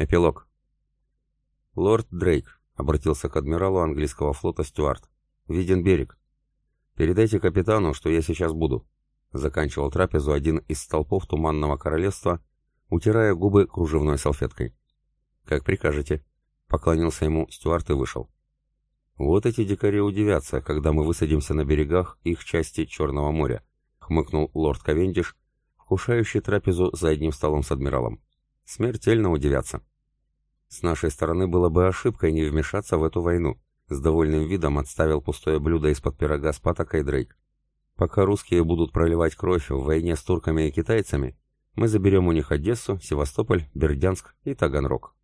Эпилог. «Лорд Дрейк», — обратился к адмиралу английского флота Стюарт. «Виден берег. Передайте капитану, что я сейчас буду», — заканчивал трапезу один из столпов Туманного Королевства, утирая губы кружевной салфеткой. «Как прикажете», — поклонился ему Стюарт и вышел. «Вот эти дикари удивятся, когда мы высадимся на берегах их части Черного моря», — хмыкнул лорд Ковендиш, вкушающий трапезу за одним столом с адмиралом. «Смертельно удивятся». С нашей стороны было бы ошибкой не вмешаться в эту войну. С довольным видом отставил пустое блюдо из-под пирога с патокой Дрейк. Пока русские будут проливать кровь в войне с турками и китайцами, мы заберем у них Одессу, Севастополь, Бердянск и Таганрог.